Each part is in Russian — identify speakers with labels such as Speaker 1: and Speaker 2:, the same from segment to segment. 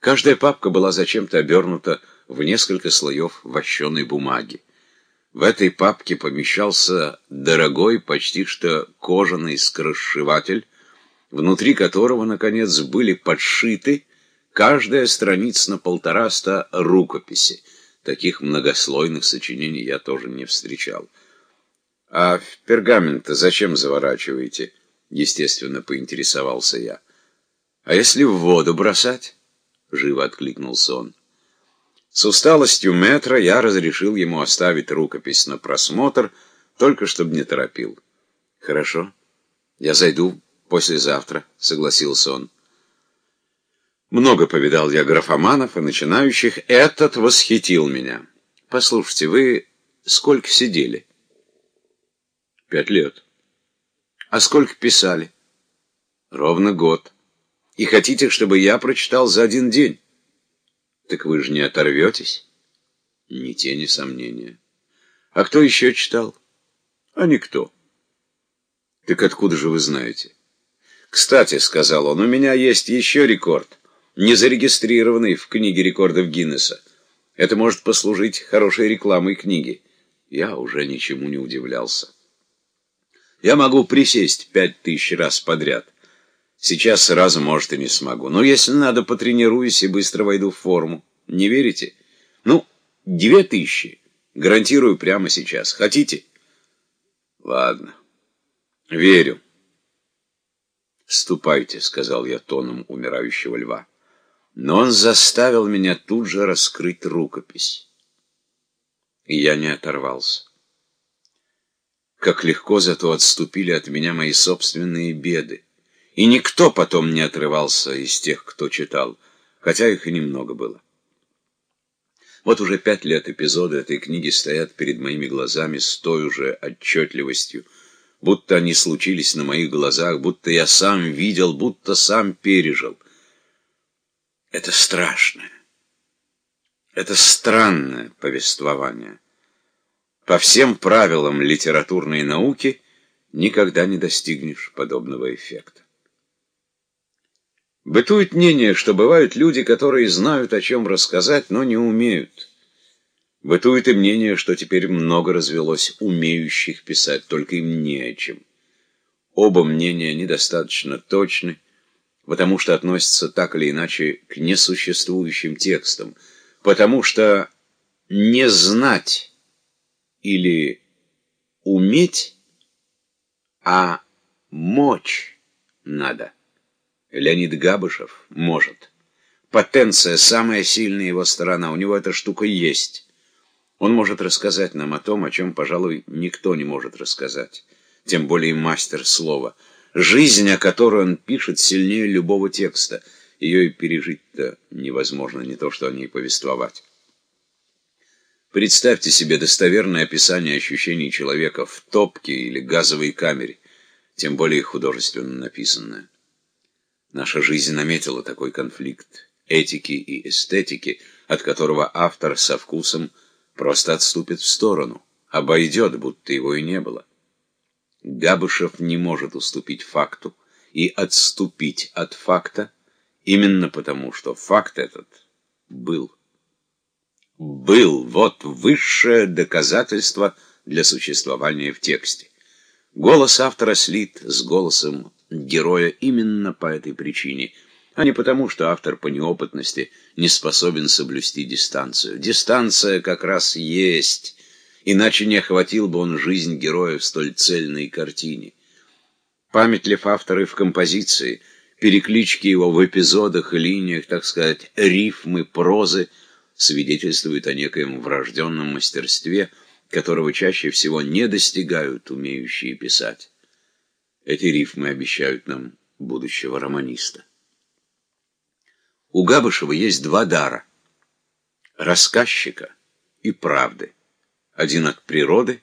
Speaker 1: Каждая папка была зачем-то обернута в несколько слоев вощеной бумаги. В этой папке помещался дорогой, почти что кожаный скоросшиватель, внутри которого, наконец, были подшиты каждая страница на полтораста рукописи. Таких многослойных сочинений я тоже не встречал. «А в пергамент зачем заворачиваете?» — естественно, поинтересовался я. «А если в воду бросать?» — живо откликнулся он. С усталостью метра я разрешил ему оставить рукопись на просмотр, только чтобы не торопил. «Хорошо, я зайду послезавтра», — согласился он. Много повидал я графоманов и начинающих, этот восхитил меня. Послушайте, вы сколько сидели? Пять лет. А сколько писали? Ровно год. И хотите, чтобы я прочитал за один день? Так вы же не оторветесь? Ни тени сомнения. А кто еще читал? А никто. Так откуда же вы знаете? Кстати, сказал он, у меня есть еще рекорд, не зарегистрированный в книге рекордов Гиннесса. Это может послужить хорошей рекламой книги. Я уже ничему не удивлялся. Я могу присесть пять тысяч раз подряд. Сейчас сразу, может, и не смогу. Но если надо, потренируюсь и быстро войду в форму. Не верите? Ну, две тысячи. Гарантирую прямо сейчас. Хотите? Ладно. Верю. «Ступайте», — сказал я тоном умирающего льва. Но он заставил меня тут же раскрыть рукопись. И я не оторвался. Как легко зато отступили от меня мои собственные беды. И никто потом не отрывался из тех, кто читал, хотя их и немного было. Вот уже пять лет эпизоды этой книги стоят перед моими глазами с той же отчетливостью, будто они случились на моих глазах, будто я сам видел, будто сам пережил. Это страшное, это странное повествование. По всем правилам литературной науки никогда не достигнешь подобного эффекта. Бытует мнение, что бывают люди, которые знают, о чем рассказать, но не умеют. Бытует и мнение, что теперь много развелось умеющих писать, только им не о чем. Оба мнения недостаточно точны, потому что относятся так или иначе к несуществующим текстам, потому что не знать или уметь, а мочь надо. Леонид Габышев может. Потенция – самая сильная его сторона, у него эта штука есть. Он может рассказать нам о том, о чем, пожалуй, никто не может рассказать, тем более мастер слова. Жизнь, о которой он пишет, сильнее любого текста. Ее и пережить-то невозможно, не то что о ней повествовать. Представьте себе достоверное описание ощущений человека в топке или газовой камере, тем более художественно написанное. Наша жизнь наметила такой конфликт этики и эстетики, от которого автор со вкусом просто отступит в сторону, обойдет, будто его и не было. Габышев не может уступить факту и отступить от факта именно потому, что факт этот был. Был, вот высшее доказательство для существования в тексте. Голос автора слит с голосом героя именно по этой причине, а не потому, что автор по неопытности не способен соблюсти дистанцию. Дистанция как раз есть, иначе не охватил бы он жизнь героя в столь цельной картине. Памятлив авторы в композиции, переклички его в эпизодах и линиях, так сказать, рифмы, прозы, свидетельствуют о некоем врожденном мастерстве, которого чаще всего не достигают умеющие писать. Эти рифмы обещают нам будущего романиста. У Габышева есть два дара — рассказчика и правды. Один от природы,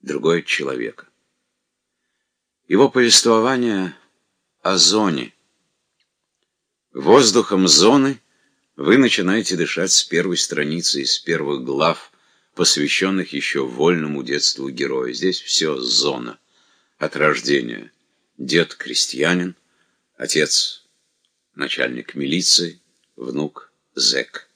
Speaker 1: другой от человека. Его повествование о зоне. Воздухом зоны вы начинаете дышать с первой страницы из первых глав, посвященных еще вольному детству героя. Здесь все зона от рождения. Дед крестьянин, отец начальник милиции, внук зэк.